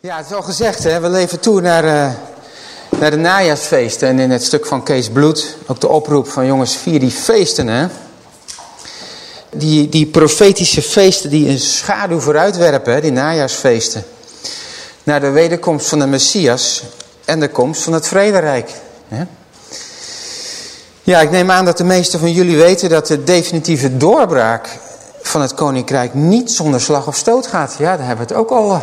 Ja, het is al gezegd, hè? we leven toe naar, eh, naar de najaarsfeesten. En in het stuk van Kees Bloed, ook de oproep van jongens, vier die feesten. Hè? Die, die profetische feesten die een schaduw vooruitwerpen, die najaarsfeesten. Naar de wederkomst van de Messias en de komst van het vrederijk. Ja, ik neem aan dat de meesten van jullie weten dat de definitieve doorbraak van het koninkrijk niet zonder slag of stoot gaat. Ja, daar hebben we het ook al eh,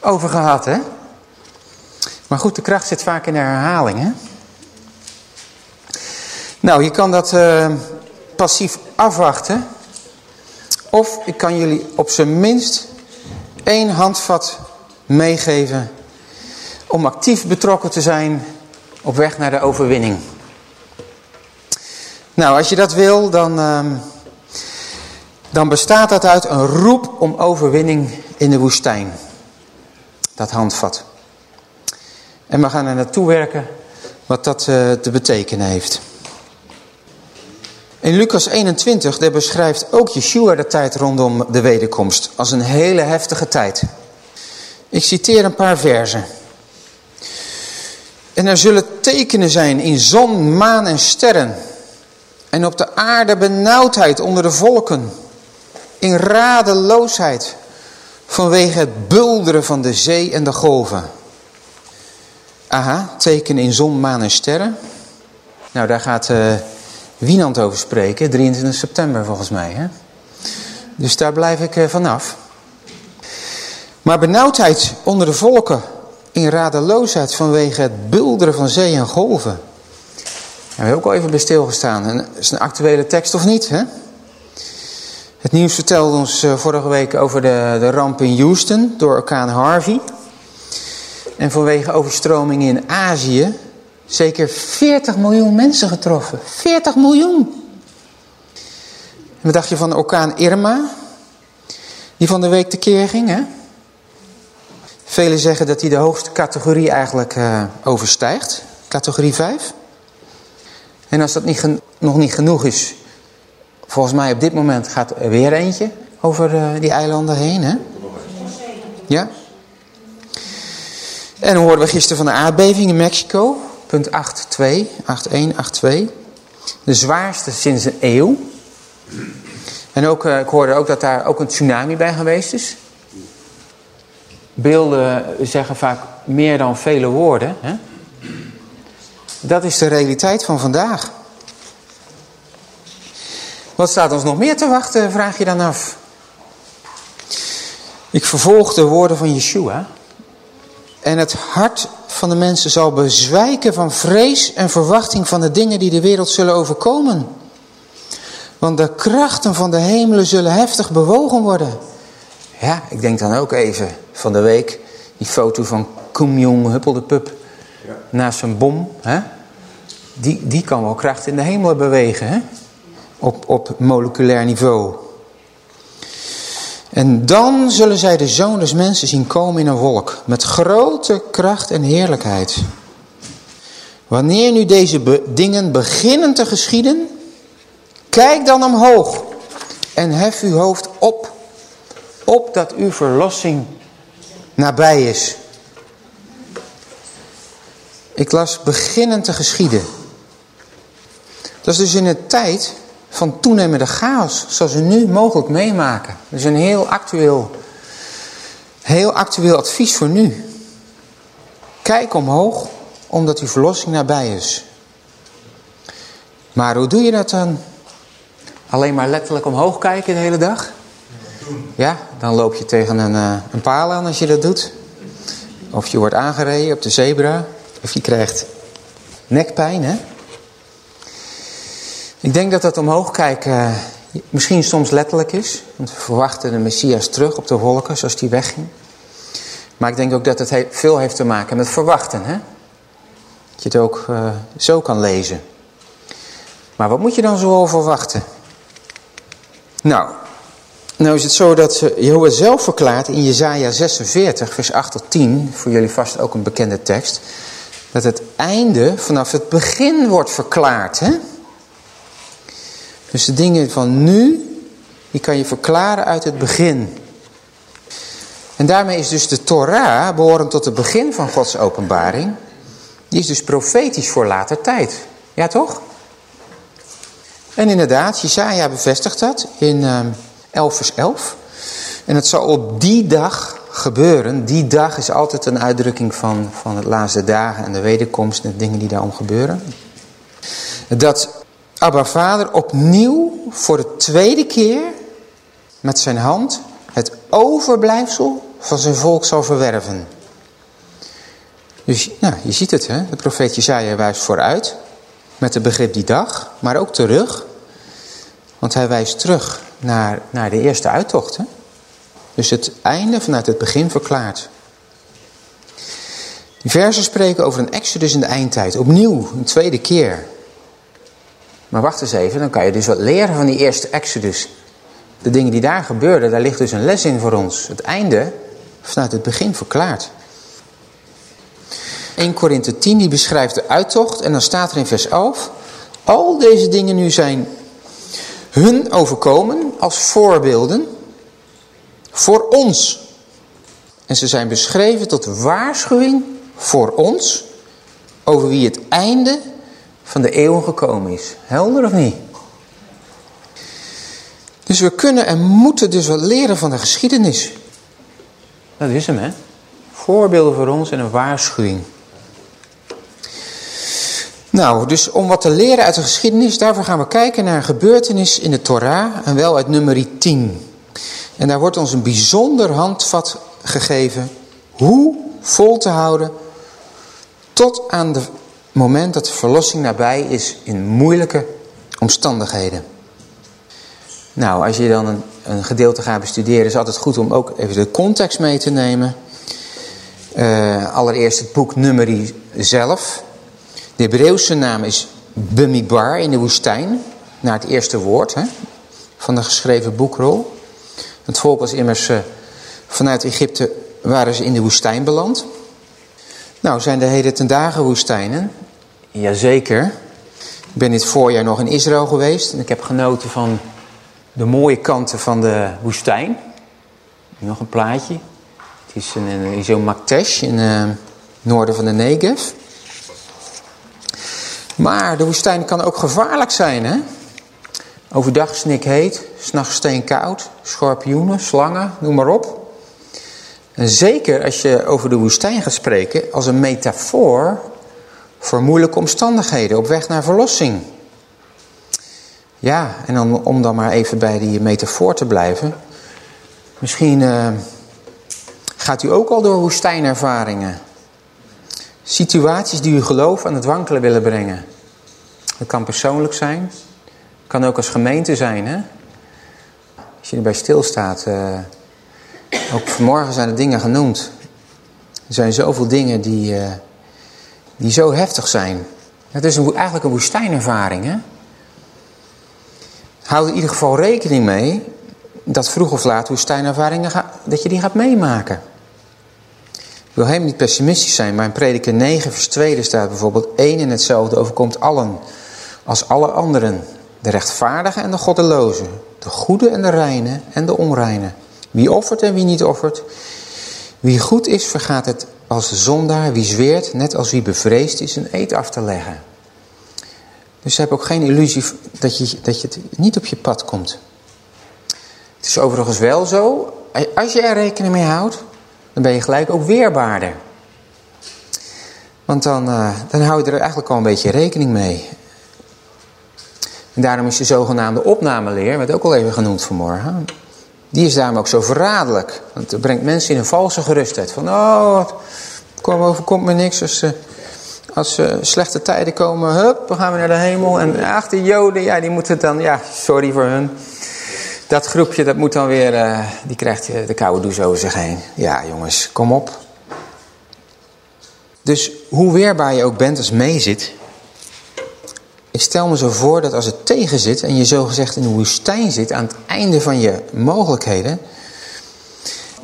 over gehad, hè? Maar goed, de kracht zit vaak in de herhaling, hè? Nou, je kan dat eh, passief afwachten. Of ik kan jullie op zijn minst één handvat meegeven om actief betrokken te zijn op weg naar de overwinning. Nou, als je dat wil, dan, ehm, dan bestaat dat uit een roep om overwinning in de woestijn. Dat handvat. En we gaan er naartoe werken wat dat eh, te betekenen heeft. In Lucas 21 daar beschrijft ook Yeshua de tijd rondom de wederkomst als een hele heftige tijd. Ik citeer een paar versen. En er zullen tekenen zijn in zon, maan en sterren. En op de aarde benauwdheid onder de volken. In radeloosheid vanwege het bulderen van de zee en de golven. Aha, teken in zon, maan en sterren. Nou, daar gaat uh, Wienand over spreken, 23 september volgens mij. Hè? Dus daar blijf ik uh, vanaf. Maar benauwdheid onder de volken, in radeloosheid vanwege het bulderen van zee en golven. Daar hebben ook al even bij stilgestaan. Is een actuele tekst of niet, hè? Het nieuws vertelde ons uh, vorige week over de, de ramp in Houston door orkaan Harvey. En vanwege overstromingen in Azië zeker 40 miljoen mensen getroffen. 40 miljoen! En wat dacht je van de orkaan Irma? Die van de week tekeer ging, hè? Velen zeggen dat hij de hoogste categorie eigenlijk uh, overstijgt. Categorie 5. En als dat niet nog niet genoeg is... Volgens mij op dit moment gaat er weer eentje over uh, die eilanden heen, hè? Ja? En dan hoorden we gisteren van de aardbeving in Mexico. Punt 82, 8182. De zwaarste sinds een eeuw. En ook, uh, ik hoorde ook dat daar ook een tsunami bij geweest is. Beelden zeggen vaak meer dan vele woorden. Hè? Dat is de realiteit van vandaag. Wat staat ons nog meer te wachten, vraag je dan af. Ik vervolg de woorden van Yeshua. En het hart van de mensen zal bezwijken van vrees en verwachting van de dingen die de wereld zullen overkomen. Want de krachten van de hemelen zullen heftig bewogen worden. Ja, ik denk dan ook even van de week die foto van Kim Jong Huppeldepup ja. naast zijn bom. Hè? Die, die kan wel kracht in de hemelen bewegen, hè? Op, op moleculair niveau. En dan zullen zij de Zoon des Mensen zien komen in een wolk, met grote kracht en heerlijkheid. Wanneer nu deze dingen beginnen te geschieden, kijk dan omhoog en hef uw hoofd op, op dat uw verlossing nabij is. Ik las beginnen te geschieden. Dat is dus in een tijd van toenemende chaos, zoals we nu mogelijk meemaken. Is een heel actueel, heel actueel advies voor nu. Kijk omhoog, omdat uw verlossing nabij is. Maar hoe doe je dat dan? Alleen maar letterlijk omhoog kijken de hele dag? Ja, dan loop je tegen een, uh, een paal aan als je dat doet. Of je wordt aangereden op de zebra. Of je krijgt nekpijn, hè? Ik denk dat dat omhoog kijken uh, misschien soms letterlijk is. Want we verwachten de Messias terug op de wolken zoals die wegging. Maar ik denk ook dat het he veel heeft te maken met verwachten. Hè? Dat je het ook uh, zo kan lezen. Maar wat moet je dan zoal verwachten? Nou, nou is het zo dat Jehovah zelf verklaart in Jezaja 46, vers 8 tot 10, voor jullie vast ook een bekende tekst, dat het einde vanaf het begin wordt verklaard. Hè? Dus de dingen van nu, die kan je verklaren uit het begin. En daarmee is dus de Torah, behorend tot het begin van Gods openbaring, die is dus profetisch voor later tijd. Ja toch? En inderdaad, Jesaja bevestigt dat in uh, 11 vers 11. En het zal op die dag gebeuren. Die dag is altijd een uitdrukking van, van het laatste dagen en de wederkomst en de dingen die daarom gebeuren. Dat Abba Vader opnieuw voor de tweede keer met zijn hand het overblijfsel van zijn volk zal verwerven. Dus je ziet het, hè? de profeet Jezaja wijst vooruit met het begrip die dag, maar ook terug. Want hij wijst terug naar, naar de eerste uittocht. Hè? Dus het einde vanuit het begin verklaart. Die versen spreken over een exodus in de eindtijd. Opnieuw, een tweede keer. Maar wacht eens even, dan kan je dus wat leren van die eerste exodus. De dingen die daar gebeurden, daar ligt dus een les in voor ons. Het einde vanuit het begin verklaard. 1 Korinthe 10 die beschrijft de uittocht en dan staat er in vers 11. Al deze dingen nu zijn hun overkomen als voorbeelden voor ons. En ze zijn beschreven tot waarschuwing voor ons over wie het einde van de eeuw gekomen is. Helder of niet? Dus we kunnen en moeten dus wat leren van de geschiedenis. Dat is hem, hè? Voorbeelden voor ons en een waarschuwing. Nou, dus om wat te leren uit de geschiedenis, daarvoor gaan we kijken naar een gebeurtenis in de Torah en wel uit nummer 10. En daar wordt ons een bijzonder handvat gegeven hoe vol te houden tot aan het moment dat de verlossing nabij is in moeilijke omstandigheden. Nou, als je dan een, een gedeelte gaat bestuderen, is het altijd goed om ook even de context mee te nemen. Uh, allereerst het boek Numeri zelf. De Hebreeuwse naam is Bemibar in de woestijn, naar het eerste woord hè, van de geschreven boekrol. Het volk was immers uh, vanuit Egypte, waren ze in de woestijn beland. Nou, zijn de heden ten dagen woestijnen? Jazeker. Ik ben dit voorjaar nog in Israël geweest en ik heb genoten van de mooie kanten van de woestijn. Nog een plaatje. Het is in, in zo'n Maktesh in het uh, noorden van de Negev. Maar de woestijn kan ook gevaarlijk zijn. Hè? Overdag snikheet, s'nachts steenkoud, schorpioenen, slangen, noem maar op. En zeker als je over de woestijn gaat spreken als een metafoor voor moeilijke omstandigheden op weg naar verlossing. Ja, en dan, om dan maar even bij die metafoor te blijven. Misschien uh, gaat u ook al door woestijnervaringen. Situaties die u geloof aan het wankelen willen brengen. Dat kan persoonlijk zijn. Kan ook als gemeente zijn. Hè? Als je erbij stilstaat. Uh, ook vanmorgen zijn er dingen genoemd. Er zijn zoveel dingen die, uh, die zo heftig zijn. Het is een, eigenlijk een woestijnervaring. Hè? Houd in ieder geval rekening mee dat vroeg of laat woestijnervaringen dat je die gaat meemaken. Ik wil helemaal niet pessimistisch zijn, maar in prediker 9 vers 2 staat bijvoorbeeld één en hetzelfde overkomt allen als alle anderen. De rechtvaardige en de goddeloze, de goede en de reine en de onreine. Wie offert en wie niet offert. Wie goed is vergaat het als de zondaar, wie zweert net als wie bevreesd is een eet af te leggen. Dus heb ook geen illusie dat je, dat je het niet op je pad komt. Het is overigens wel zo, als je er rekening mee houdt, dan ben je gelijk ook weerbaarder. Want dan, uh, dan hou je er eigenlijk al een beetje rekening mee. En daarom is de zogenaamde opnameleer, werd ook al even genoemd vanmorgen. Die is daarom ook zo verraderlijk. Want het brengt mensen in een valse gerustheid. Van, oh, kom overkomt me niks. Als, als uh, slechte tijden komen, hup, dan gaan we naar de hemel. En ach, de joden, ja, die moeten dan, ja, sorry voor hun. Dat groepje, dat moet dan weer, uh, die krijgt de koude douche over zich heen. Ja, jongens, kom op. Dus hoe weerbaar je ook bent als meezit, Ik stel me zo voor dat als het tegen zit en je zogezegd in de woestijn zit aan het einde van je mogelijkheden,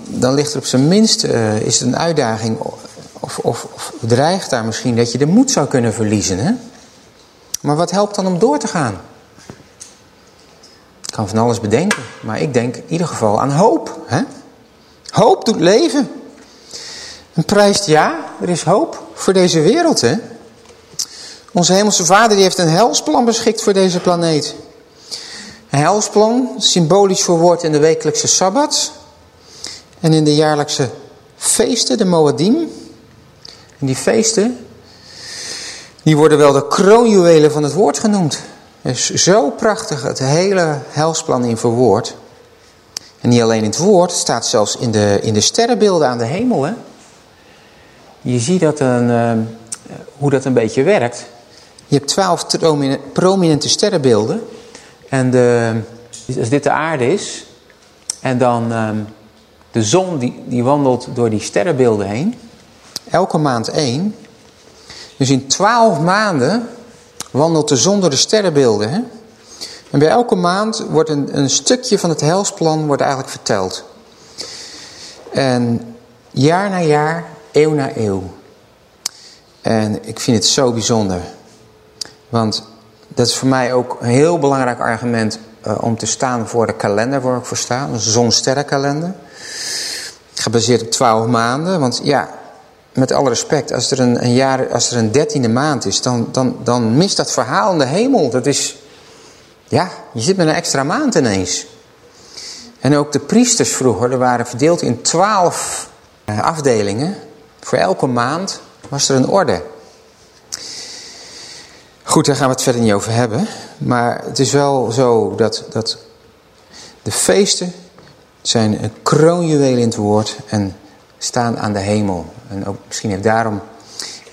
dan ligt er op zijn minst, uh, is het een uitdaging of, of, of dreigt daar misschien dat je de moed zou kunnen verliezen. Hè? Maar wat helpt dan om door te gaan? Ik kan van alles bedenken, maar ik denk in ieder geval aan hoop. Hè? Hoop doet leven. En prijst ja, er is hoop voor deze wereld. Hè? Onze hemelse vader die heeft een helsplan beschikt voor deze planeet. Een helsplan, symbolisch verwoord in de wekelijkse Sabbat. En in de jaarlijkse feesten, de Moadim. En die feesten, die worden wel de kroonjuwelen van het woord genoemd. Er is zo prachtig het hele helsplan in verwoord. En niet alleen in het woord, het staat zelfs in de, in de sterrenbeelden aan de hemel. Hè? Je ziet dat een, uh, hoe dat een beetje werkt. Je hebt twaalf prominente sterrenbeelden. En de, als dit de aarde is, en dan uh, de zon die, die wandelt door die sterrenbeelden heen. Elke maand één. Dus in twaalf maanden wandelt de zon door de sterrenbeelden. Hè? En bij elke maand wordt een, een stukje van het helsplan wordt eigenlijk verteld. En jaar na jaar, eeuw na eeuw. En ik vind het zo bijzonder. Want dat is voor mij ook een heel belangrijk argument uh, om te staan voor de kalender waar ik voor sta. Een zon-sterrenkalender. Gebaseerd op twaalf maanden. Want ja, met alle respect, als er een, een, jaar, als er een dertiende maand is, dan, dan, dan mist dat verhaal in de hemel. Dat is, ja, je zit met een extra maand ineens. En ook de priesters vroeger, er waren verdeeld in twaalf uh, afdelingen. Voor elke maand was er een orde. Goed, daar gaan we het verder niet over hebben. Maar het is wel zo dat, dat de feesten zijn een kroonjuweel in het woord en staan aan de hemel. En ook misschien heeft daarom,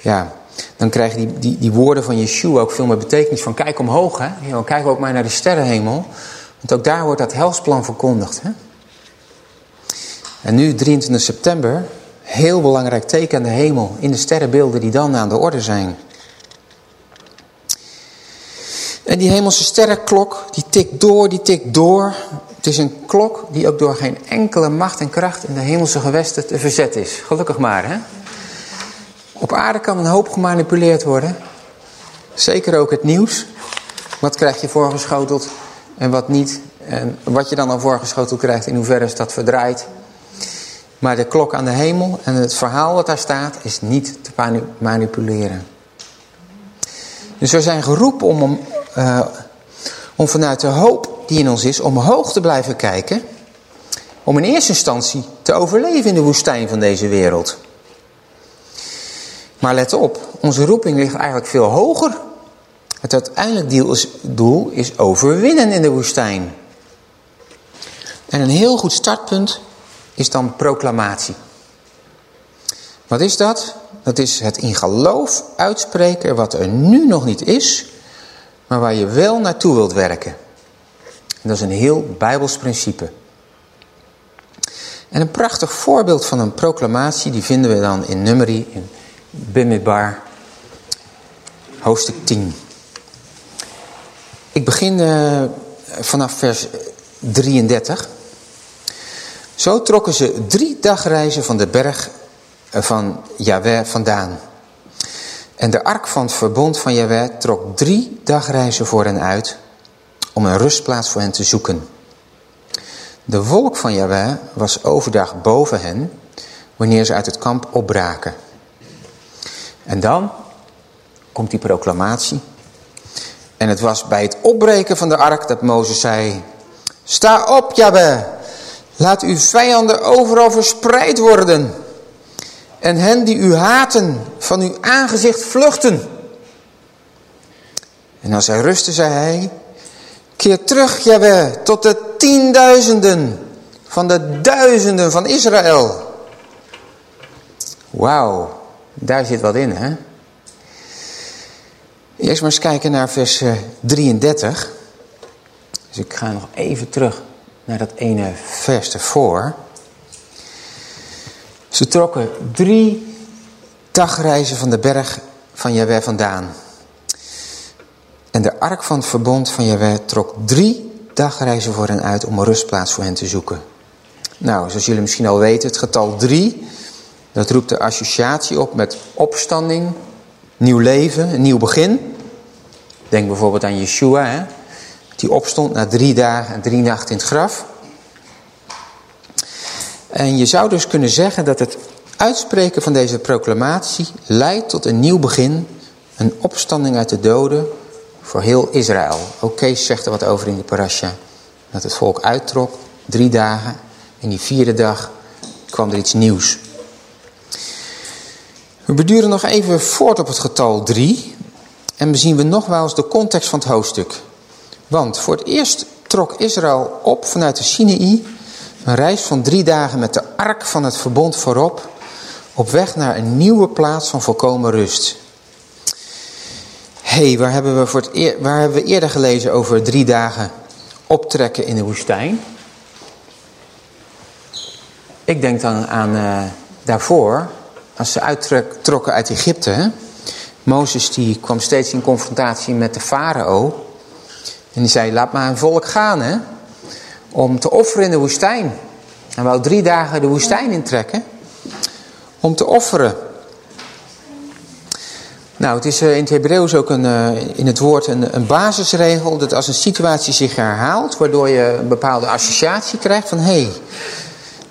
ja, dan krijgen die, die, die woorden van Yeshua ook veel meer betekenis van kijk omhoog. Hè? Ja, kijk ook maar naar de sterrenhemel. Want ook daar wordt dat helsplan verkondigd. Hè? En nu 23 september, heel belangrijk teken aan de hemel in de sterrenbeelden die dan aan de orde zijn. Die hemelse sterrenklok, die tikt door, die tikt door. Het is een klok die ook door geen enkele macht en kracht in de hemelse gewesten te verzetten is. Gelukkig maar, hè. Op aarde kan een hoop gemanipuleerd worden. Zeker ook het nieuws. Wat krijg je voorgeschoteld en wat niet. En wat je dan al voorgeschoteld krijgt, in hoeverre is dat verdraaid. Maar de klok aan de hemel en het verhaal wat daar staat, is niet te manipuleren. Dus we zijn geroepen om, uh, om vanuit de hoop die in ons is, omhoog te blijven kijken. Om in eerste instantie te overleven in de woestijn van deze wereld. Maar let op, onze roeping ligt eigenlijk veel hoger. Het uiteindelijk doel is overwinnen in de woestijn. En een heel goed startpunt is dan proclamatie. Wat is dat? Dat is het in geloof uitspreken wat er nu nog niet is, maar waar je wel naartoe wilt werken. En dat is een heel bijbels principe. En een prachtig voorbeeld van een proclamatie, die vinden we dan in Numeri, in Bimidbar, hoofdstuk 10. Ik begin uh, vanaf vers 33. Zo trokken ze drie dagreizen van de berg eh, van Yahweh vandaan. En de ark van het verbond van Yahweh trok drie dagreizen voor hen uit om een rustplaats voor hen te zoeken. De wolk van Yahweh was overdag boven hen wanneer ze uit het kamp opbraken. En dan komt die proclamatie. En het was bij het opbreken van de ark dat Mozes zei... Sta op, Yahweh, laat uw vijanden overal verspreid worden en hen die u haten van uw aangezicht vluchten. En als hij rustte, zei hij, keer terug, Jaweh, tot de tienduizenden van de duizenden van Israël. Wauw, daar zit wat in, hè? Eerst maar eens kijken naar vers 33. Eh, dus ik ga nog even terug naar dat ene vers ervoor. Ze trokken drie dagreizen van de berg van Jahweh vandaan. En de ark van het verbond van Jahweh trok drie dagreizen voor hen uit om een rustplaats voor hen te zoeken. Nou, zoals jullie misschien al weten, het getal drie, dat roept de associatie op met opstanding, nieuw leven, een nieuw begin. Denk bijvoorbeeld aan Yeshua, hè? die opstond na drie dagen en drie nachten in het graf. En je zou dus kunnen zeggen dat het uitspreken van deze proclamatie leidt tot een nieuw begin, een opstanding uit de doden voor heel Israël. Kees zegt er wat over in de parasha. Dat het volk uittrok, drie dagen, en die vierde dag kwam er iets nieuws. We beduren nog even voort op het getal drie en bezien we nogmaals de context van het hoofdstuk. Want voor het eerst trok Israël op vanuit de Sinaï een reis van drie dagen met de ark van het verbond voorop op weg naar een nieuwe plaats van volkomen rust. Hé, hey, waar, hebben we voor het waar hebben we eerder gelezen over drie dagen optrekken in de woestijn? Ik denk dan aan uh, daarvoor, als ze uittrokken uit Egypte. Hè? Mozes die kwam steeds in confrontatie met de farao. En die zei, laat maar een volk gaan hè, om te offeren in de woestijn. Hij wou drie dagen de woestijn intrekken om te offeren. Nou, het is in het Hebreeuws ook een, in het woord een, een basisregel dat als een situatie zich herhaalt, waardoor je een bepaalde associatie krijgt van hé, hey,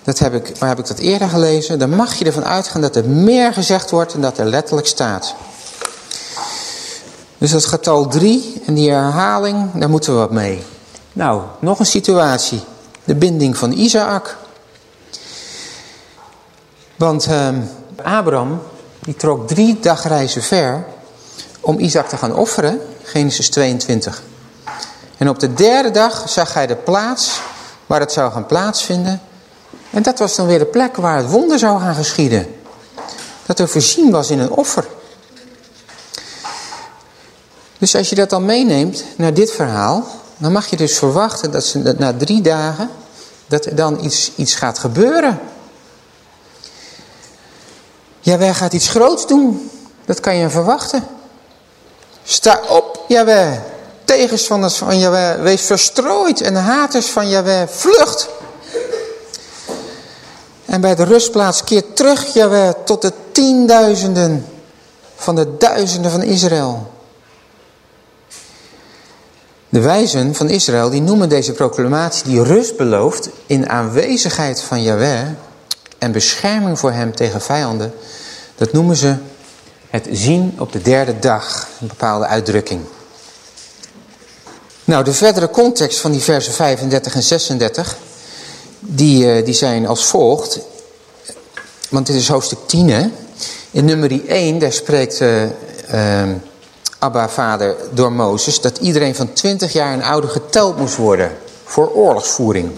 dat heb ik, waar heb ik dat eerder gelezen? Dan mag je ervan uitgaan dat er meer gezegd wordt dan dat er letterlijk staat. Dus dat getal 3 en die herhaling, daar moeten we wat mee. Nou, nog een situatie. De binding van Isaac. Want uh, Abraham, die trok drie dagreizen ver om Isaac te gaan offeren. Genesis 22. En op de derde dag zag hij de plaats waar het zou gaan plaatsvinden. En dat was dan weer de plek waar het wonder zou gaan geschieden. Dat er voorzien was in een offer. Dus als je dat dan meeneemt naar dit verhaal, dan mag je dus verwachten dat ze na drie dagen, dat er dan iets, iets gaat gebeuren. Jawel gaat iets groots doen. Dat kan je verwachten. Sta op, Jawel. Tegenstanders van Jawel, wees verstrooid. En haters van Jawel, vlucht. En bij de rustplaats keert terug, Jawel, tot de tienduizenden van de duizenden van Israël. De wijzen van Israël die noemen deze proclamatie die rust belooft in aanwezigheid van Yahweh en bescherming voor hem tegen vijanden. Dat noemen ze het zien op de derde dag, een bepaalde uitdrukking. Nou, de verdere context van die versen 35 en 36, die, die zijn als volgt. Want dit is hoofdstuk 10, hè. In nummer 1, daar spreekt... Uh, Abba vader door Mozes dat iedereen van 20 jaar en ouder geteld moest worden voor oorlogsvoering.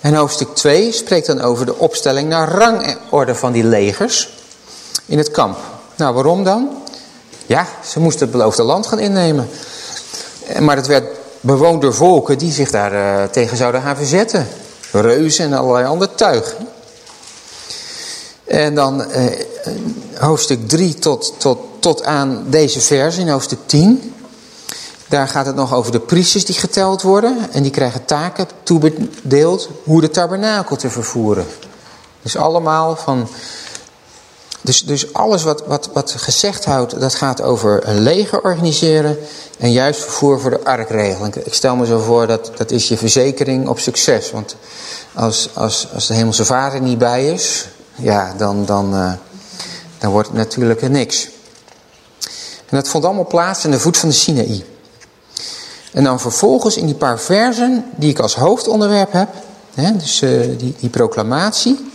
En hoofdstuk 2 spreekt dan over de opstelling naar rangorde van die legers in het kamp. Nou, waarom dan? Ja, ze moesten het beloofde land gaan innemen. Maar het werd bewoond door volken die zich daar uh, tegen zouden gaan verzetten. Reuzen en allerlei ander tuig. En dan uh, hoofdstuk 3 tot, tot tot aan deze vers in hoofdstuk 10. Daar gaat het nog over de priesters die geteld worden. En die krijgen taken toebedeeld hoe de tabernakel te vervoeren. Dus allemaal van... Dus, dus alles wat, wat, wat gezegd houdt, dat gaat over een leger organiseren en juist vervoer voor de arkregel. Ik stel me zo voor dat dat is je verzekering op succes. Want als, als, als de hemelse vader niet bij is, ja, dan, dan, uh, dan wordt het natuurlijk niks. En dat vond allemaal plaats aan de voet van de Sinaï. En dan vervolgens in die paar versen die ik als hoofdonderwerp heb, hè, dus uh, die, die proclamatie,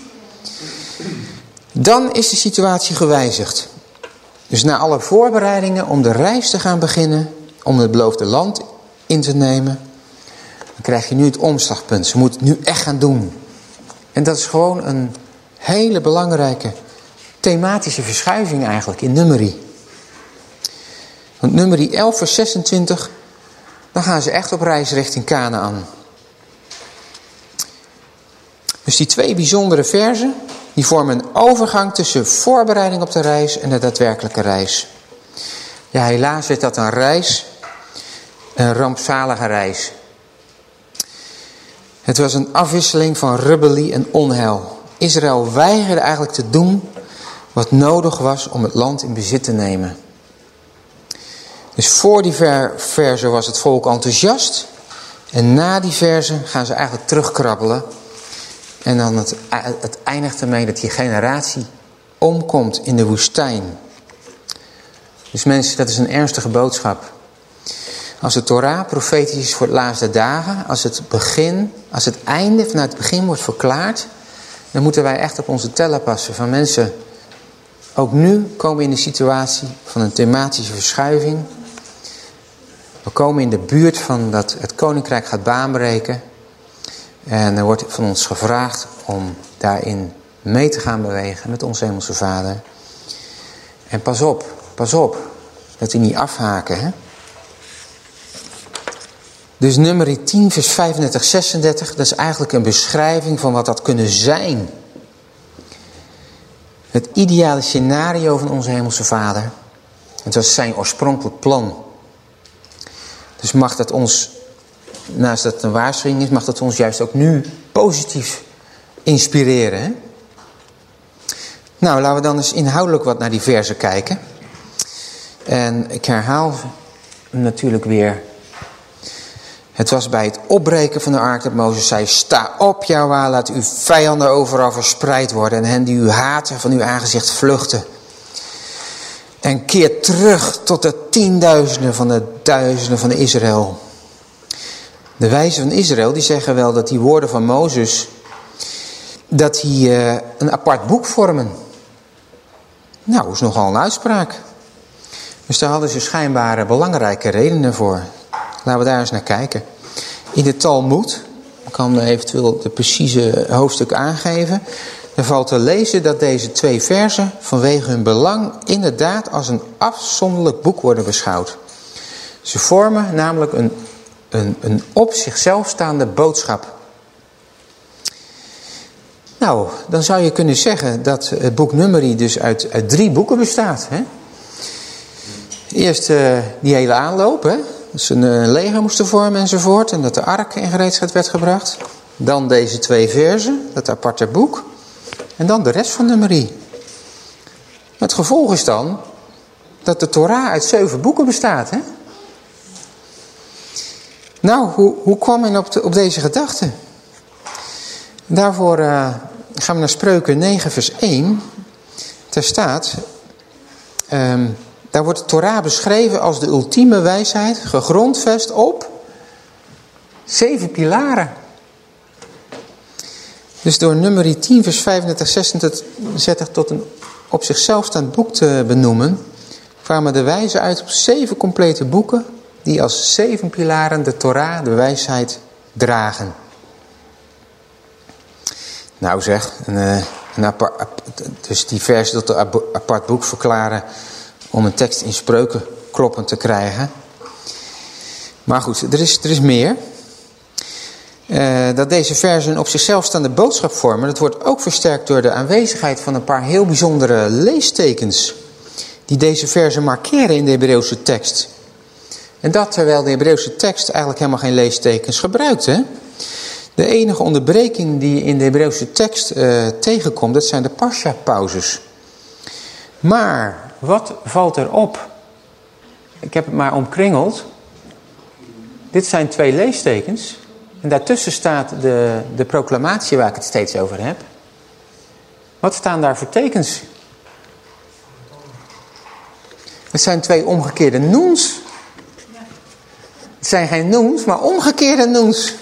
dan is de situatie gewijzigd. Dus na alle voorbereidingen om de reis te gaan beginnen, om het beloofde land in te nemen, dan krijg je nu het omslagpunt. Ze moeten het nu echt gaan doen. En dat is gewoon een hele belangrijke thematische verschuiving eigenlijk in nummerie. Want nummer 11 vers 26, dan gaan ze echt op reis richting Canaan. Dus die twee bijzondere versen, die vormen een overgang tussen voorbereiding op de reis en de daadwerkelijke reis. Ja, helaas werd dat een reis, een rampzalige reis. Het was een afwisseling van rebellie en onheil. Israël weigerde eigenlijk te doen wat nodig was om het land in bezit te nemen. Dus voor die verse was het volk enthousiast. En na die verse gaan ze eigenlijk terugkrabbelen. En dan het, het eindigt ermee dat die generatie omkomt in de woestijn. Dus mensen, dat is een ernstige boodschap. Als de Torah profetisch is voor het laatste dagen, als het begin, als het einde vanuit het begin wordt verklaard, dan moeten wij echt op onze tellen passen van mensen. Ook nu komen we in de situatie van een thematische verschuiving. We komen in de buurt van dat het koninkrijk gaat baanbreken. En er wordt van ons gevraagd om daarin mee te gaan bewegen met onze hemelse vader. En pas op, pas op, dat die niet afhaken. Hè? Dus nummer 10 vers 35, 36, dat is eigenlijk een beschrijving van wat dat kunnen zijn. Het ideale scenario van onze hemelse vader. Het was zijn oorspronkelijk plan. Dus mag dat ons, naast dat het een waarschuwing is, mag dat ons juist ook nu positief inspireren. Hè? Nou, laten we dan eens inhoudelijk wat naar die versen kijken. En ik herhaal natuurlijk weer. Het was bij het opbreken van de ark dat Mozes zei... Sta op, Jawah, laat uw vijanden overal verspreid worden... en hen die u haten van uw aangezicht vluchten. En keer terug tot de tienduizenden van de duizenden van Israël. De wijzen van Israël die zeggen wel dat die woorden van Mozes... dat die uh, een apart boek vormen... Nou, is nogal een uitspraak. Dus daar hadden ze schijnbaar belangrijke redenen voor. Laten we daar eens naar kijken. In de Talmud, ik kan eventueel de precieze hoofdstuk aangeven. Er valt te lezen dat deze twee versen vanwege hun belang inderdaad als een afzonderlijk boek worden beschouwd. Ze vormen namelijk een, een, een op zichzelf staande boodschap. Nou, dan zou je kunnen zeggen dat het boek Numeri dus uit, drie boeken bestaat. Hè? Eerst uh, die hele aanloop, hè? Dat ze een leger moesten vormen enzovoort. En dat de ark in gereedschap werd gebracht. Dan deze twee versen, dat aparte boek. En dan de rest van Numeri. Het gevolg is dan dat de Torah uit zeven boeken bestaat. Hè? Nou, hoe, hoe kwam men op, de, op deze gedachte? Daarvoor uh, gaan we naar Spreuken 9 vers 1. Daar staat... Um, daar wordt de Torah beschreven als de ultieme wijsheid, gegrondvest op zeven pilaren. Dus door nummer 10 vers 35, 36 tot een op zichzelf staand boek te benoemen, kwamen de wijzen uit op zeven complete boeken die als zeven pilaren de Torah, de wijsheid, dragen. Nou zeg, een, eh, een apart, dus die versen tot een apart boek verklaren om een tekst in spreuken kloppend te krijgen. Maar goed, er is, er is meer. Uh, dat deze versen op zichzelf staande boodschap vormen, dat wordt ook versterkt door de aanwezigheid van een paar heel bijzondere leestekens. Die deze versen markeren in de Hebreeuwse tekst. En dat terwijl de Hebreeuwse tekst eigenlijk helemaal geen leestekens gebruikt. Hè? De enige onderbreking die in de Hebreeuwse tekst uh, tegenkomt, dat zijn de pascha-pauzes. Maar wat valt er op? Ik heb het maar omkringeld. Dit zijn twee leestekens. En daartussen staat de, de proclamatie waar ik het steeds over heb. Wat staan daar voor tekens? Het zijn twee omgekeerde noens. Het zijn geen noens, maar omgekeerde noens.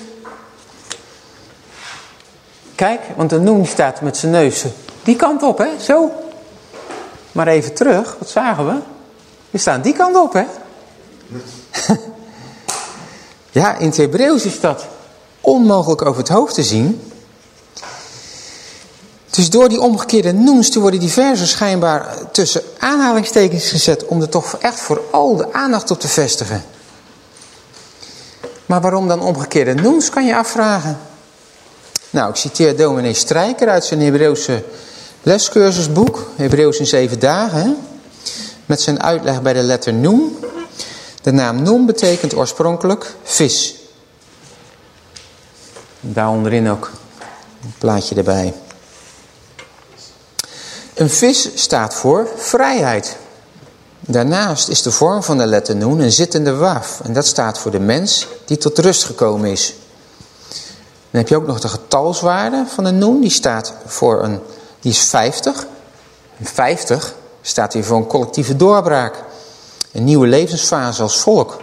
Kijk, want de noem staat met zijn neus die kant op, hè? Zo. Maar even terug, wat zagen we? We staan die kant op, hè? ja, in het Hebreeuws is dat onmogelijk over het hoofd te zien. Dus door die omgekeerde noens te worden die versen schijnbaar tussen aanhalingstekens gezet... om er toch echt vooral de aandacht op te vestigen. Maar waarom dan omgekeerde noens, kan je afvragen. Nou, ik citeer dominee Strijker uit zijn Hebreeuwse lescursusboek, Hebreeuws in zeven dagen. met zijn uitleg bij de letter Noem. De naam Noem betekent oorspronkelijk vis. Daar onderin ook een plaatje erbij. Een vis staat voor vrijheid. Daarnaast is de vorm van de letter Noen een zittende waf. En dat staat voor de mens die tot rust gekomen is. Dan heb je ook nog de getalswaarde van de Noen. Die staat voor een, die is 50. En 50 staat hier voor een collectieve doorbraak. Een nieuwe levensfase als volk.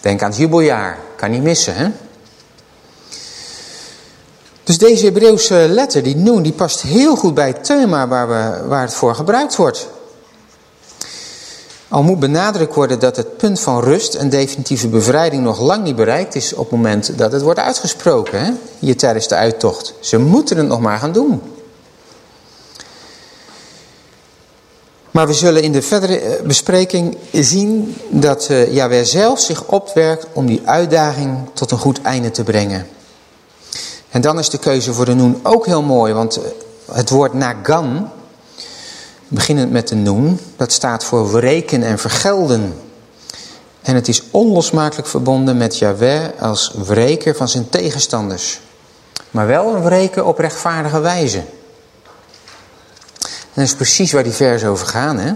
Denk aan het jubeljaar. Kan niet missen, hè? Dus deze Hebreeuwse letter, die noen, die past heel goed bij het thema waar, we, waar het voor gebruikt wordt. Al moet benadrukt worden dat het punt van rust en definitieve bevrijding nog lang niet bereikt is op het moment dat het wordt uitgesproken, hè? hier tijdens de uittocht. Ze moeten het nog maar gaan doen. Maar we zullen in de verdere eh, bespreking zien dat uh, Yahweh zelf zich opwerkt om die uitdaging tot een goed einde te brengen. En dan is de keuze voor de noen ook heel mooi, want eh, het woord nagan, beginnend met de noen, dat staat voor wreken en vergelden. En het is onlosmakelijk verbonden met Yahweh als wreker van zijn tegenstanders. Maar wel een wreken op rechtvaardige wijze. Dat is precies waar die versen over gaan. Hè?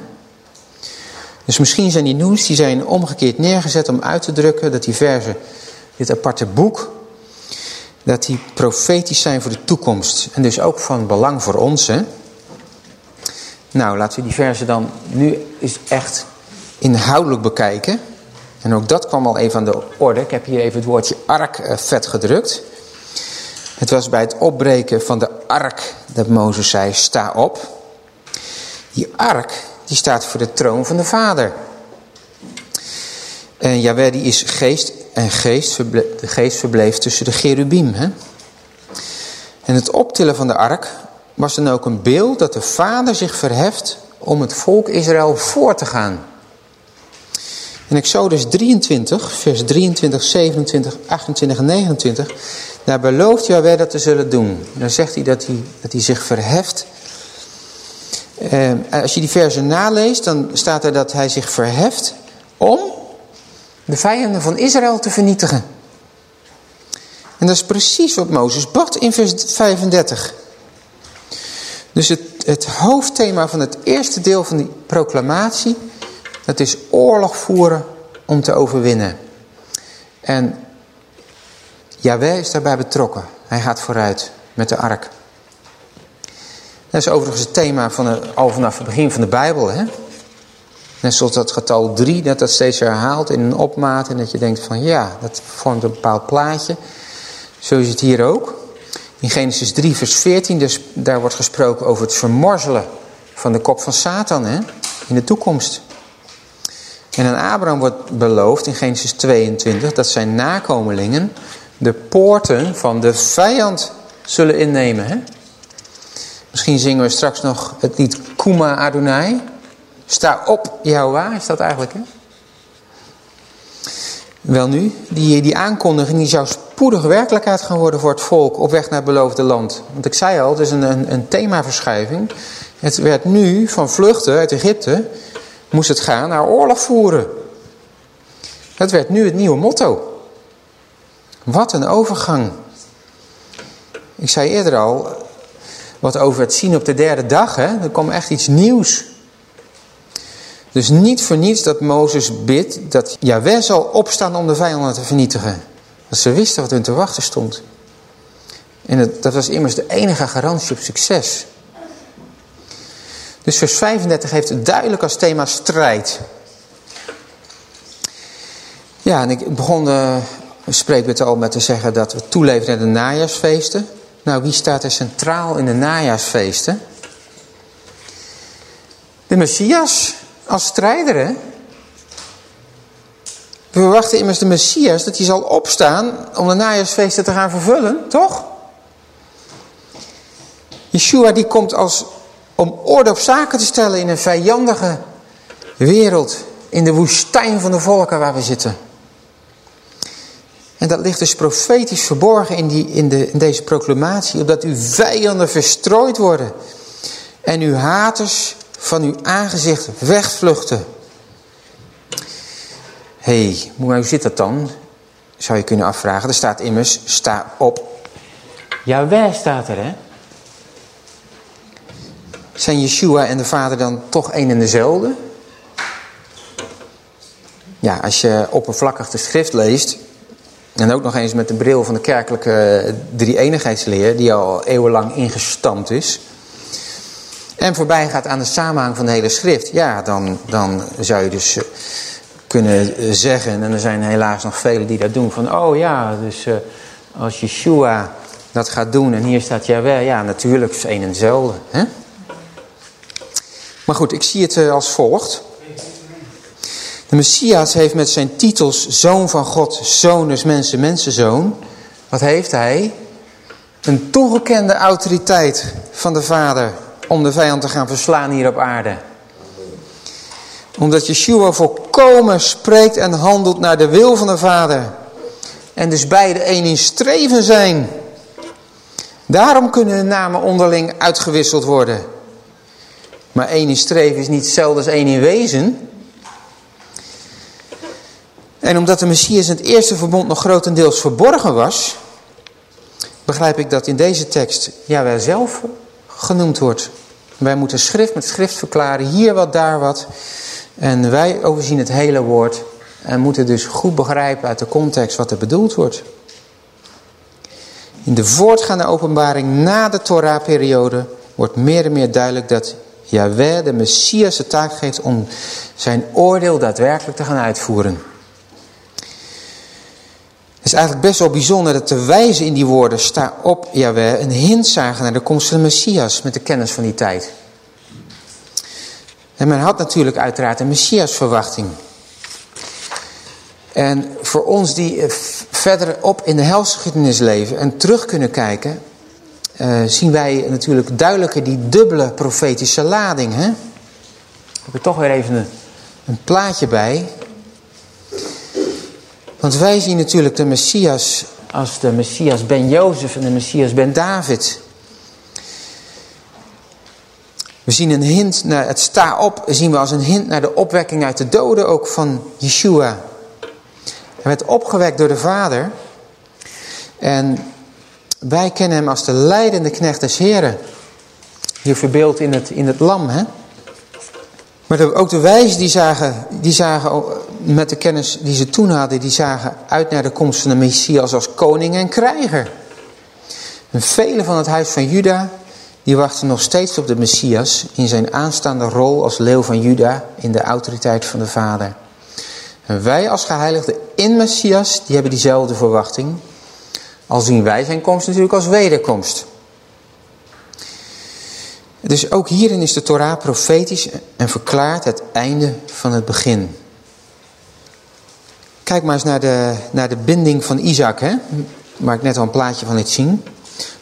Dus misschien zijn die noens die zijn omgekeerd neergezet om uit te drukken dat die versen, dit aparte boek, dat die profetisch zijn voor de toekomst. En dus ook van belang voor ons. Hè? Nou, laten we die versen dan nu eens echt inhoudelijk bekijken. En ook dat kwam al even aan de orde. Ik heb hier even het woordje ark eh, vet gedrukt. Het was bij het opbreken van de ark dat Mozes zei, sta op. Die ark, die staat voor de troon van de Vader. En Jaweh die is geest en geest, de geest verbleef tussen de cherubim. Hè? En het optillen van de ark was dan ook een beeld dat de Vader zich verheft om het volk Israël voor te gaan. In Exodus 23, vers 23, 27, 28 en 29, daar belooft Jaweh dat te zullen doen. Dan zegt hij dat hij, dat hij zich verheft. Eh, als je die versen naleest, dan staat er dat hij zich verheft om de vijanden van Israël te vernietigen. En dat is precies wat Mozes bad in vers 35. Dus het, het hoofdthema van het eerste deel van die proclamatie, dat is oorlog voeren om te overwinnen. En Yahweh is daarbij betrokken. Hij gaat vooruit met de ark. Dat is overigens het thema van al vanaf het begin van de Bijbel. Hè? Net zoals dat getal 3, dat dat steeds herhaalt in een opmaat. En dat je denkt van ja, dat vormt een bepaald plaatje. Zo is het hier ook. In Genesis 3 vers 14, dus daar wordt gesproken over het vermorzelen van de kop van Satan hè, in de toekomst. En aan Abraham wordt beloofd in Genesis 22 dat zijn nakomelingen de poorten van de vijand zullen innemen. Hè? Misschien zingen we straks nog het lied Kuma Adonai. Sta op, Yahweh, is dat eigenlijk, hè? Wel nu, die, die aankondiging die zou spoedig werkelijkheid gaan worden voor het volk op weg naar het beloofde land. Want ik zei al, het is een, een, een themaverschuiving. Het werd nu van vluchten uit Egypte, moest het gaan naar oorlog voeren. Dat werd nu het nieuwe motto. Wat een overgang. Ik zei eerder al, wat over het zien op de derde dag, hè, er kwam echt iets nieuws. Dus niet voor niets dat Mozes bidt dat Yahweh zal opstaan om de vijanden te vernietigen. Dat ze wisten wat hun te wachten stond. En dat, dat was immers de enige garantie op succes. Dus vers 35 heeft het duidelijk als thema strijd. Ja, en ik begon de spreekbeurt al met te zeggen dat we toeleven naar de najaarsfeesten. Nou, wie staat er centraal in de najaarsfeesten? De Messias. Als strijder, hè? We verwachten immers de Messias dat hij zal opstaan om de najaarsfeesten te gaan vervullen, toch? Yeshua die komt als om orde op zaken te stellen in een vijandige wereld. In de woestijn van de volken waar we zitten. En dat ligt dus profetisch verborgen in, die, in, de, in deze proclamatie. Opdat uw vijanden verstrooid worden. En uw haters van uw aangezicht wegvluchten. Hé, hey, hoe zit dat dan? Zou je kunnen afvragen. Er staat immers, sta op. Ja, waar staat er, hè? Zijn Yeshua en de Vader dan toch een en dezelfde? Ja, als je oppervlakkig de schrift leest... en ook nog eens met de bril van de kerkelijke drie-enigheidsleer... die al eeuwenlang ingestampt is... en voorbij gaat aan de samenhang van de hele schrift... ja, dan, dan zou je dus kunnen zeggen... en er zijn helaas nog velen die dat doen... van oh ja, dus uh, als Yeshua dat gaat doen en hier staat Jawel... ja, natuurlijk is een en hetzelfde. Hè? Maar goed, ik zie het als volgt... De Messias heeft met zijn titels Zoon van God, Zoon des Mensen, Mensenzoon. Wat heeft hij? Een toegekende autoriteit van de Vader om de vijand te gaan verslaan hier op aarde. Omdat Yeshua volkomen spreekt en handelt naar de wil van de Vader. En dus beide één in streven zijn. Daarom kunnen de namen onderling uitgewisseld worden. Maar één in streven is niet hetzelfde als één in wezen. En omdat de Messias in het eerste verbond nog grotendeels verborgen was, begrijp ik dat in deze tekst wij zelf genoemd wordt. Wij moeten schrift met schrift verklaren, hier wat, daar wat. En wij overzien het hele woord en moeten dus goed begrijpen uit de context wat er bedoeld wordt. In de voortgaande openbaring na de Torah-periode wordt meer en meer duidelijk dat Yahweh de Messias de taak geeft om zijn oordeel daadwerkelijk te gaan uitvoeren. Is eigenlijk best wel bijzonder dat te wijzen in die woorden sta op Yahweh een hint zagen naar de komst van de Messias met de kennis van die tijd. En men had natuurlijk uiteraard een Messias verwachting. En voor ons die eh, verder op in de helsgeschiedenis leven en terug kunnen kijken, uh, zien wij natuurlijk duidelijker die dubbele profetische lading. Hè? Ik heb er toch weer even een, een plaatje bij. Want wij zien natuurlijk de Messias als de Messias ben Jozef en de Messias ben David. We zien een hint naar het sta op, zien we als een hint naar de opwekking uit de doden ook van Yeshua. Hij werd opgewekt door de Vader. En wij kennen hem als de leidende knecht des Heren. Hier verbeeld in het, in het lam, hè. Maar ook de wijzen die zagen, die zagen met de kennis die ze toen hadden, die zagen uit naar de komst van de Messias als koning en krijger. En velen van het huis van Juda, die wachten nog steeds op de Messias in zijn aanstaande rol als leeuw van Juda in de autoriteit van de Vader. En wij als geheiligden in Messias, die hebben diezelfde verwachting. Al zien wij zijn komst natuurlijk als wederkomst. Dus ook hierin is de Torah profetisch en verklaart het einde van het begin. Kijk maar eens naar de, naar de binding van Isaac, hè? waar ik net al een plaatje van liet zien.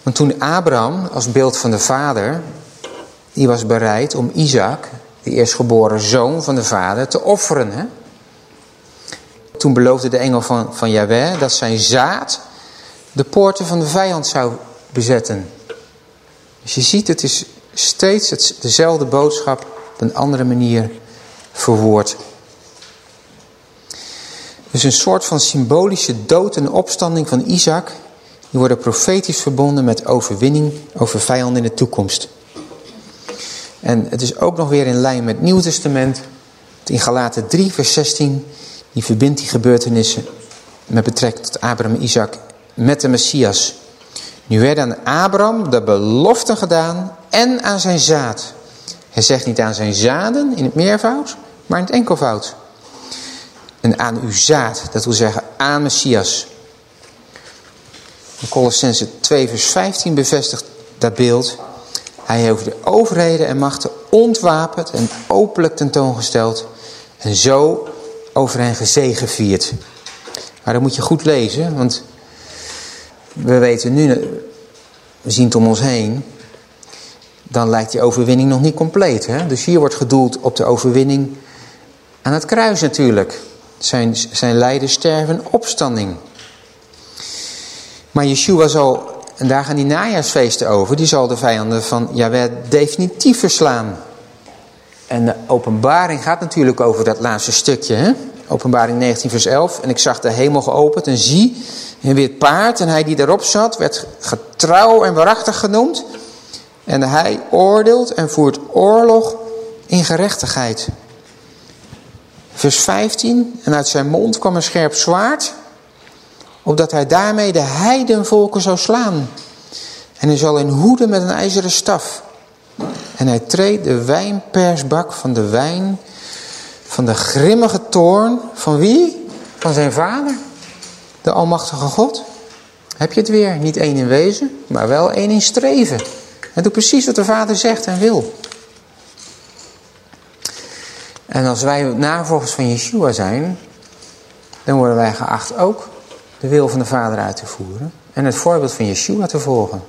Want toen Abraham als beeld van de vader, die was bereid om Isaac, de eerstgeboren zoon van de vader, te offeren. Hè? Toen beloofde de engel van, van Yahweh dat zijn zaad de poorten van de vijand zou bezetten. Dus je ziet, het is steeds dezelfde boodschap op een andere manier verwoord. Dus een soort van symbolische dood en opstanding van Isaac... die worden profetisch verbonden met overwinning over vijanden in de toekomst. En het is ook nog weer in lijn met het Nieuw Testament. In Galaten 3 vers 16... die verbindt die gebeurtenissen met betrekking tot Abraham en Isaac met de Messias... Nu werd aan Abraham de belofte gedaan en aan zijn zaad. Hij zegt niet aan zijn zaden in het meervoud, maar in het enkelvoud. En aan uw zaad, dat wil zeggen aan Messias. Colossense 2 vers 15 bevestigt dat beeld. Hij heeft de overheden en machten ontwapend en openlijk tentoongesteld. En zo over hen gezegevierd. Maar dat moet je goed lezen, want we weten nu, we zien het om ons heen, dan lijkt die overwinning nog niet compleet. Hè? Dus hier wordt gedoeld op de overwinning aan het kruis natuurlijk. Zijn, zijn lijden, sterven opstanding. Maar Yeshua zal, en daar gaan die najaarsfeesten over, die zal de vijanden van Jaweh definitief verslaan. En de openbaring gaat natuurlijk over dat laatste stukje. Hè? Openbaring 19 vers 11. En ik zag de hemel geopend en zie een wit paard. En hij die daarop zat werd getrouw en waarachtig genoemd. En hij oordeelt en voert oorlog in gerechtigheid. Vers 15. En uit zijn mond kwam een scherp zwaard. Opdat hij daarmee de heidenvolken zou slaan. En hij zal in hoeden met een ijzeren staf. En hij treedt de wijnpersbak van de wijn van de grimmige toorn van wie? Van zijn vader, de almachtige God. Heb je het weer? Niet één in wezen, maar wel één in streven. En doe precies wat de vader zegt en wil. En als wij navolgers van Yeshua zijn, dan worden wij geacht ook de wil van de vader uit te voeren. En het voorbeeld van Yeshua te volgen.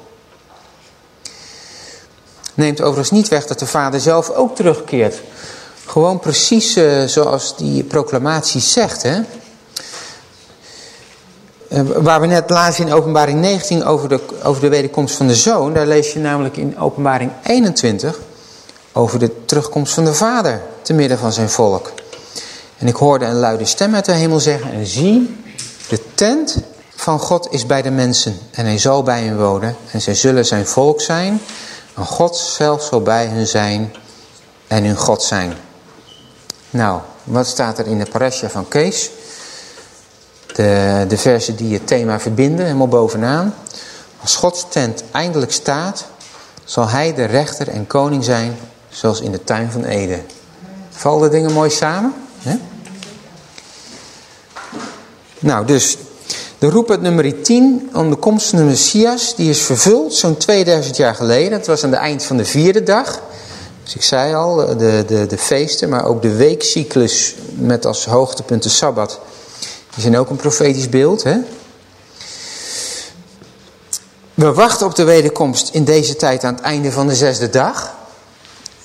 Neemt overigens niet weg dat de vader zelf ook terugkeert. Gewoon precies uh, zoals die proclamatie zegt. Hè? Uh, waar we net lazen in openbaring 19 over de, over de wederkomst van de zoon. Daar lees je namelijk in openbaring 21 over de terugkomst van de vader te midden van zijn volk. En ik hoorde een luide stem uit de hemel zeggen. En zie, de tent van God is bij de mensen. En hij zal bij hen wonen. En zij zullen zijn volk zijn. En God zelf zal bij hen zijn. En hun God zijn. Nou, wat staat er in de parasha van Kees? De, versen die het thema verbinden, helemaal bovenaan. Als Gods tent eindelijk staat, zal hij de rechter en koning zijn, zoals in de tuin van Eden. Vallen de dingen mooi samen? Hè? Nou, dus de roep uit nummer 10 om de komst van de Messias, die is vervuld zo'n 2000 jaar geleden. Het was aan het eind van de vierde dag. Dus ik zei al, de, de, de feesten, maar ook de weekcyclus met als hoogtepunt de Sabbat. Die zijn ook een profetisch beeld. Hè? We wachten op de wederkomst in deze tijd aan het einde van de zesde dag.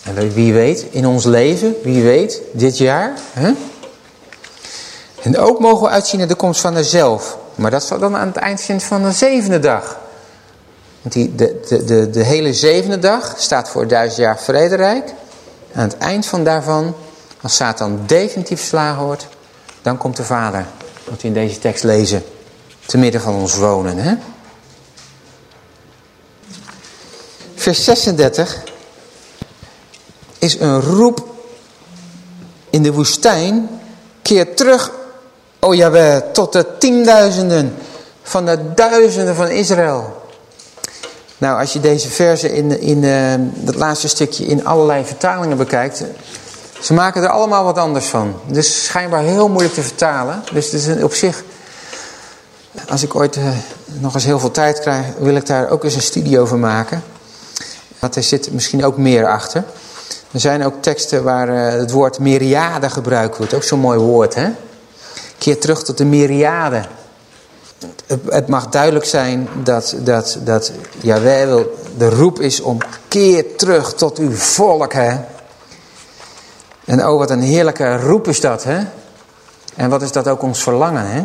En wie weet, in ons leven, wie weet, dit jaar. Hè? En ook mogen we uitzien naar de komst van zelf. Maar dat zal dan aan het eind zijn van de zevende dag. Want die, de, de, de, de hele zevende dag staat voor duizend jaar vrederijk. Aan het eind van daarvan, als Satan definitief verslagen wordt, dan komt de Vader. Wat we in deze tekst lezen. Te midden van ons wonen. Hè? Vers 36 is een roep in de woestijn. Keer terug, o Jaweh, tot de tienduizenden van de duizenden van Israël. Nou, als je deze verse in, in uh, dat laatste stukje in allerlei vertalingen bekijkt... Ze maken er allemaal wat anders van. Dus schijnbaar heel moeilijk te vertalen. Dus het is op zich... Als ik ooit uh, nog eens heel veel tijd krijg... wil ik daar ook eens een studie over maken. Want er zit misschien ook meer achter. Er zijn ook teksten waar uh, het woord myriade gebruikt wordt. Ook zo'n mooi woord, hè? Keer terug tot de myriade het mag duidelijk zijn dat, dat, dat Jawel de roep is om keer terug tot uw volk. Hè? En oh, wat een heerlijke roep is dat. Hè? En wat is dat ook ons verlangen. Hè?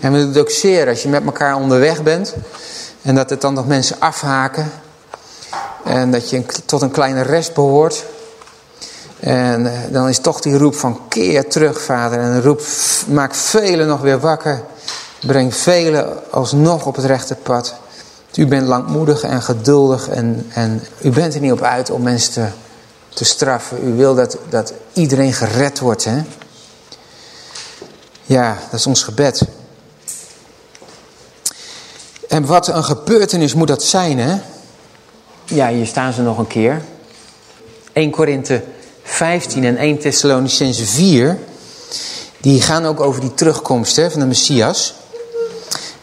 En we doen het ook zeer als je met elkaar onderweg bent. En dat het dan nog mensen afhaken. En dat je tot een kleine rest behoort. En eh, dan is toch die roep van keer terug, vader. En de roep maakt velen nog weer wakker. Breng velen alsnog op het rechte pad. U bent langmoedig en geduldig en, en u bent er niet op uit om mensen te, te straffen. U wil dat, dat iedereen gered wordt. Hè? Ja, dat is ons gebed. En wat een gebeurtenis moet dat zijn, hè? Ja, hier staan ze nog een keer. 1 Korinthe 15 en 1 Thessalonicense 4. Die gaan ook over die terugkomst hè, van de Messias.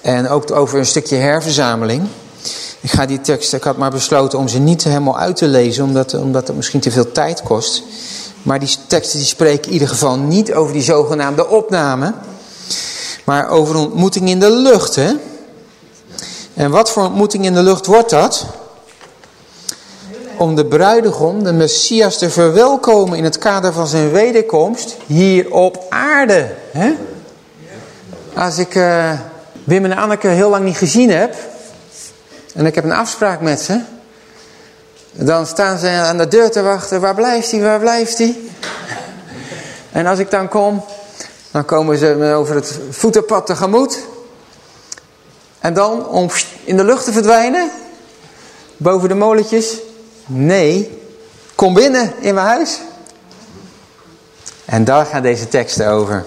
En ook over een stukje herverzameling. Ik ga die teksten, ik had maar besloten om ze niet helemaal uit te lezen, omdat, omdat het misschien te veel tijd kost. Maar die teksten die spreken in ieder geval niet over die zogenaamde opname. Maar over een ontmoeting in de lucht. Hè? En wat voor ontmoeting in de lucht wordt dat? Om de bruidegom, de Messias, te verwelkomen in het kader van zijn wederkomst hier op aarde. Hè? Als ik... Uh, Wim en Anneke heel lang niet gezien heb. En ik heb een afspraak met ze. Dan staan ze aan de deur te wachten. Waar blijft hij? Waar blijft hij? En als ik dan kom, dan komen ze me over het voetenpad tegemoet. En dan om in de lucht te verdwijnen, boven de molletjes. Nee, kom binnen in mijn huis. En daar gaan deze teksten over.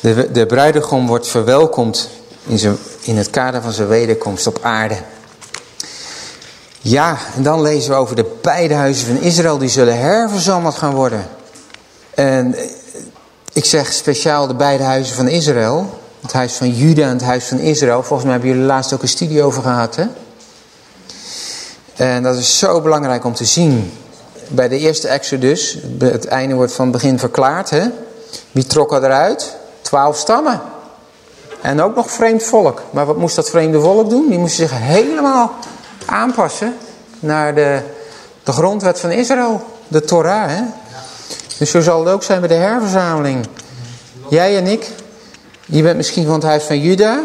De, de bruidegom wordt verwelkomd in, zijn, in het kader van zijn wederkomst op aarde. Ja, en dan lezen we over de beide huizen van Israël die zullen herverzameld gaan worden. En ik zeg speciaal de beide huizen van Israël. Het huis van Juda en het huis van Israël. Volgens mij hebben jullie laatst ook een studie over gehad. Hè? En dat is zo belangrijk om te zien. Bij de eerste Exodus, het einde wordt van het begin verklaard. Hè? Wie trok er eruit? Twaalf stammen. En ook nog vreemd volk. Maar wat moest dat vreemde volk doen? Die moesten zich helemaal aanpassen naar de, de grondwet van Israël. De Torah. Hè? Dus zo zal het ook zijn bij de herverzameling. Jij en ik, je bent misschien van het huis van Juda.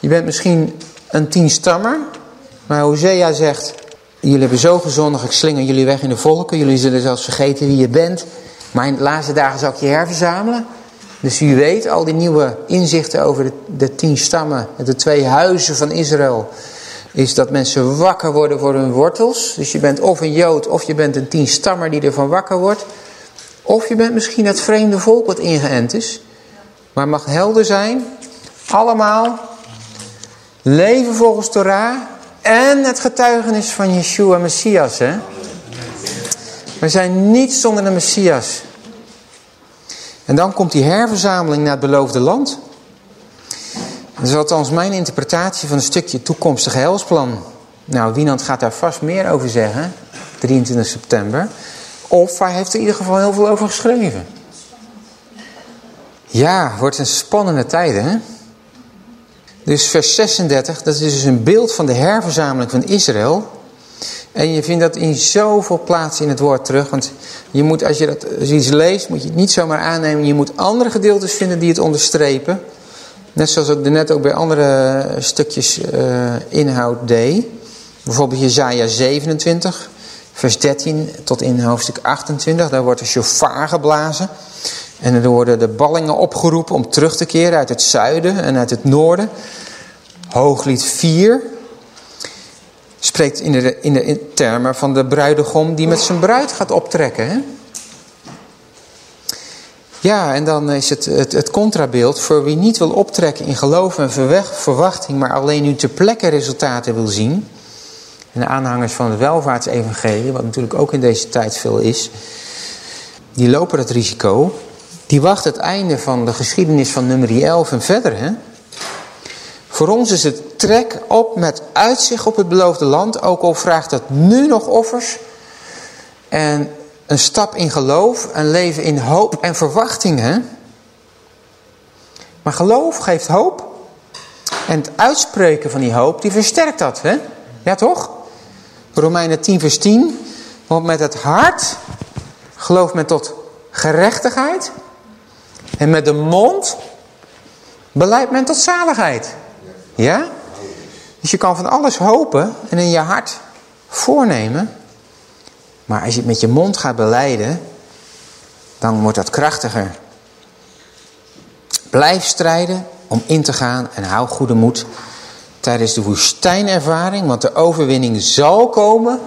Je bent misschien een tienstammer. Maar Hosea zegt, jullie hebben zo gezondig, ik slinger jullie weg in de volken. Jullie zullen zelfs vergeten wie je bent. Maar in de laatste dagen zal ik je herverzamelen. Dus u weet, al die nieuwe inzichten over de, de tien stammen, de twee huizen van Israël, is dat mensen wakker worden voor hun wortels. Dus je bent of een Jood of je bent een tienstammer die ervan wakker wordt. Of je bent misschien het vreemde volk wat ingeënt is. Maar mag helder zijn, allemaal leven volgens Torah en het getuigenis van Yeshua Messias. Hè? We zijn niet zonder de Messias. En dan komt die herverzameling naar het beloofde land. Dat is althans mijn interpretatie van een stukje toekomstig helsplan. Nou, Wienand gaat daar vast meer over zeggen, 23 september. Of hij heeft er in ieder geval heel veel over geschreven. Ja, wordt een spannende tijd, hè? Dus vers 36, dat is dus een beeld van de herverzameling van Israël. En je vindt dat in zoveel plaatsen in het woord terug. Want je moet, als je dat als iets leest, moet je het niet zomaar aannemen. Je moet andere gedeeltes vinden die het onderstrepen. Net zoals ik net ook bij andere stukjes uh, inhoud deed. Bijvoorbeeld Jezaja 27, vers 13 tot in hoofdstuk 28. Daar wordt de shofar geblazen. En er worden de ballingen opgeroepen om terug te keren uit het zuiden en uit het noorden. Hooglied 4 spreekt in de, in de termen van de bruidegom die met zijn bruid gaat optrekken. Hè? Ja, en dan is het, het, het contrabeeld voor wie niet wil optrekken in geloof en verwachting, maar alleen nu ter plekke resultaten wil zien. En de aanhangers van het welvaartsevangelie, wat natuurlijk ook in deze tijd veel is, die lopen het risico. Die wachten het einde van de geschiedenis van nummer 11 en verder. Hè? Voor ons is het trek op met uitzicht op het beloofde land, ook al vraagt het nu nog offers. En een stap in geloof, een leven in hoop en verwachting. Hè? Maar geloof geeft hoop. En het uitspreken van die hoop, die versterkt dat. Hè? Ja toch? Romeinen 10 vers 10. Want met het hart gelooft men tot gerechtigheid. En met de mond beleidt men tot zaligheid. Ja? Dus je kan van alles hopen en in je hart voornemen. Maar als je het met je mond gaat beleiden, dan wordt dat krachtiger. Blijf strijden om in te gaan en hou goede moed tijdens de woestijnervaring, want de overwinning zal komen.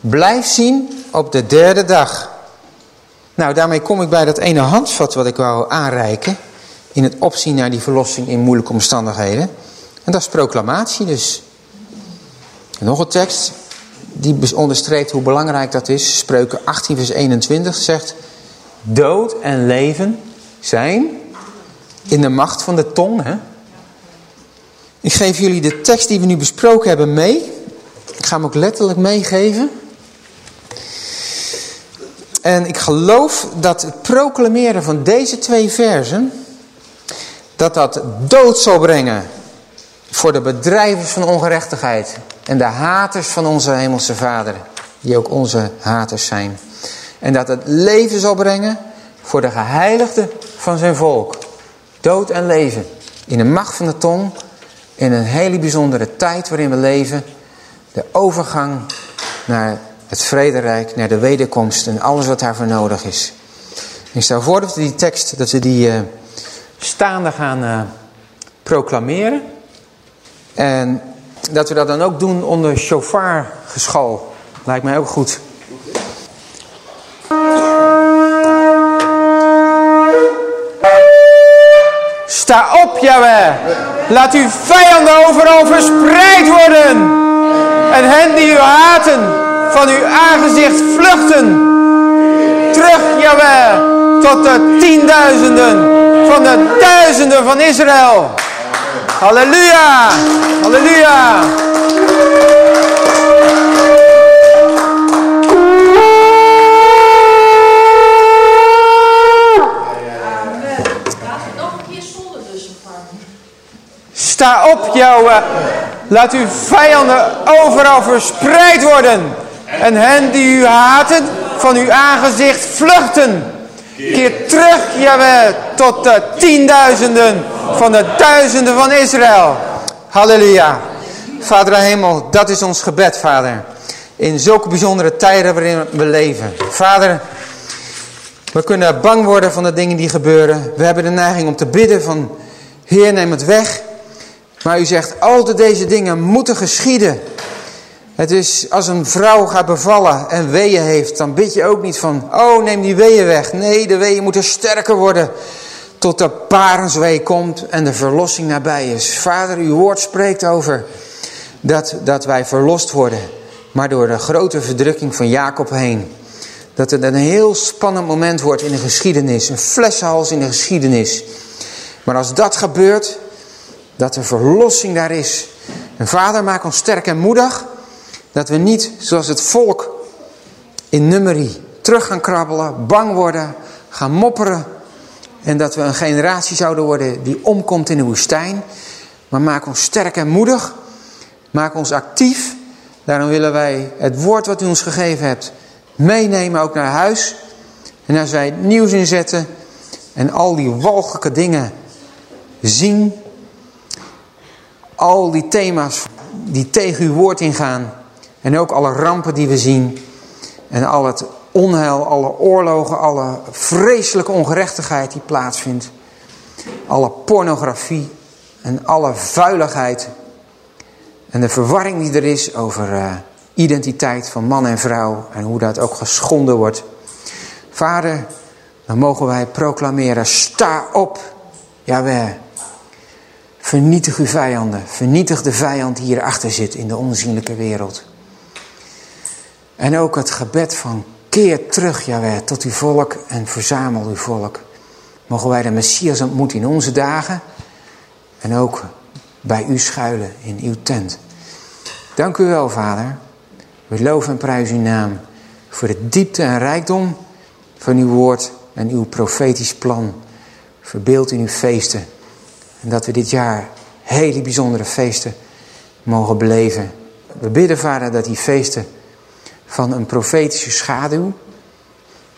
Blijf zien op de derde dag. Nou, daarmee kom ik bij dat ene handvat wat ik wou aanreiken. In het opzien naar die verlossing in moeilijke omstandigheden. En dat is proclamatie dus. En nog een tekst die onderstreept hoe belangrijk dat is. Spreuken 18 vers 21 zegt... Dood en leven zijn in de macht van de tong. Ik geef jullie de tekst die we nu besproken hebben mee. Ik ga hem ook letterlijk meegeven. En ik geloof dat het proclameren van deze twee versen... dat dat dood zal brengen voor de bedrijvers van ongerechtigheid en de haters van onze hemelse vader, die ook onze haters zijn. En dat het leven zal brengen voor de geheiligden van zijn volk. Dood en leven. In de macht van de tong. In een hele bijzondere tijd waarin we leven. De overgang naar het vrederijk, naar de wederkomst en alles wat daarvoor nodig is. Ik stel voor dat we die tekst, dat we die uh, staande gaan uh, proclameren. En dat we dat dan ook doen onder shofargeschal. Lijkt mij ook goed. Sta op, Jaweh. Laat uw vijanden overal verspreid worden. En hen die u haten, van uw aangezicht vluchten. Terug, Jaweh, tot de tienduizenden van de duizenden van Israël. Halleluja, halleluja. Sta op, jouw, laat uw vijanden overal verspreid worden. En hen die u haten, van uw aangezicht vluchten. Keer terug, Jawel, tot de tienduizenden van de duizenden van Israël. Halleluja. Vader hemel, dat is ons gebed, Vader. In zulke bijzondere tijden waarin we leven. Vader, we kunnen bang worden van de dingen die gebeuren. We hebben de neiging om te bidden van, Heer, neem het weg. Maar u zegt, altijd deze dingen moeten geschieden. Het is als een vrouw gaat bevallen en weeën heeft, dan bid je ook niet van, oh neem die weeën weg. Nee, de weeën moeten sterker worden tot de parenswee komt en de verlossing nabij is. Vader, uw woord spreekt over dat, dat wij verlost worden. Maar door de grote verdrukking van Jacob heen. Dat het een heel spannend moment wordt in de geschiedenis. Een flessenhals in de geschiedenis. Maar als dat gebeurt, dat er verlossing daar is. En vader, maak ons sterk en moedig. Dat we niet, zoals het volk in nummerie, terug gaan krabbelen, bang worden, gaan mopperen. En dat we een generatie zouden worden die omkomt in de woestijn. Maar maak ons sterk en moedig. Maak ons actief. Daarom willen wij het woord wat u ons gegeven hebt meenemen ook naar huis. En als wij het nieuws inzetten en al die walgelijke dingen zien. Al die thema's die tegen uw woord ingaan. En ook alle rampen die we zien. En al het onheil, alle oorlogen, alle vreselijke ongerechtigheid die plaatsvindt. Alle pornografie en alle vuiligheid. En de verwarring die er is over uh, identiteit van man en vrouw. En hoe dat ook geschonden wordt. Vader, dan mogen wij proclameren, sta op, Jawel. Vernietig uw vijanden. Vernietig de vijand die hierachter zit in de onzienlijke wereld. En ook het gebed van keer terug, Jawel, tot uw volk en verzamel uw volk. Mogen wij de Messias ontmoeten in onze dagen. En ook bij u schuilen in uw tent. Dank u wel, Vader. We loven en prijzen uw naam. Voor de diepte en rijkdom van uw woord en uw profetisch plan. Verbeeld in uw feesten. En dat we dit jaar hele bijzondere feesten mogen beleven. We bidden, Vader, dat die feesten van een profetische schaduw,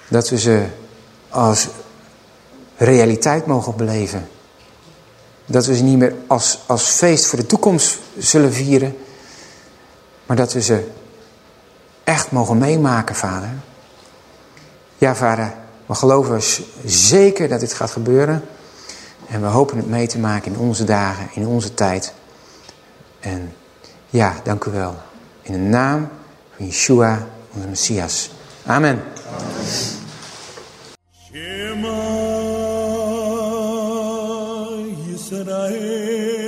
dat we ze als realiteit mogen beleven. Dat we ze niet meer als, als feest voor de toekomst zullen vieren, maar dat we ze echt mogen meemaken, vader. Ja, vader, we geloven zeker dat dit gaat gebeuren. En we hopen het mee te maken in onze dagen, in onze tijd. En ja, dank u wel. In de naam van Yeshua, onze Messias. Amen. Shema Yisrael